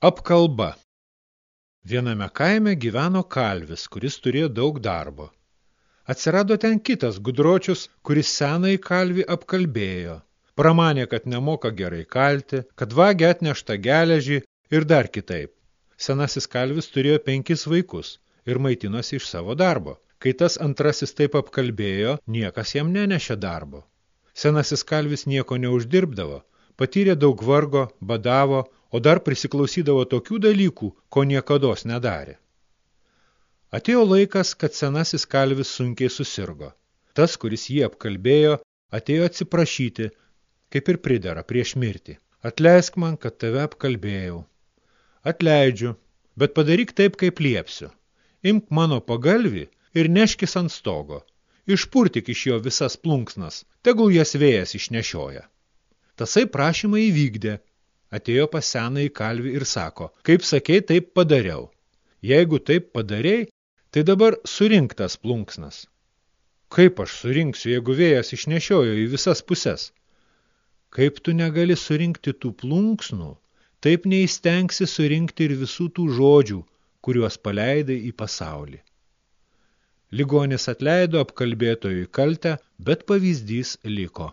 Apkalba Viename kaime gyveno kalvis, kuris turėjo daug darbo. Atsirado ten kitas gudročius, kuris senąjį kalvį apkalbėjo. Pramanė, kad nemoka gerai kalti, kad vagia atnešta geležį ir dar kitaip. Senasis kalvis turėjo penkis vaikus ir maitinosi iš savo darbo. Kai tas antrasis taip apkalbėjo, niekas jam nenešė darbo. Senasis kalvis nieko neuždirbdavo, patyrė daug vargo, badavo, o dar prisiklausydavo tokių dalykų, ko niekados nedarė. Atėjo laikas, kad senasis kalvis sunkiai susirgo. Tas, kuris jį apkalbėjo, atėjo atsiprašyti, kaip ir pridera prieš mirtį. Atleisk man, kad tave apkalbėjau. Atleidžiu, bet padaryk taip, kaip liepsiu. Imk mano pagalvį ir neškis ant stogo. Išpurtik iš jo visas plunksnas, tegul jas vėjas išnešioja. Tasai prašymą įvykdė atėjo pas senąjį kalvį ir sako, kaip sakei, taip padariau. Jeigu taip padarei, tai dabar surink tas plunksnas. Kaip aš surinksiu, jeigu vėjas išnešiojo į visas puses? Kaip tu negali surinkti tų plunksnų, taip neįstengsi surinkti ir visų tų žodžių, kuriuos paleidai į pasaulį. Ligonis atleido apkalbėtojui kaltę, bet pavyzdys liko.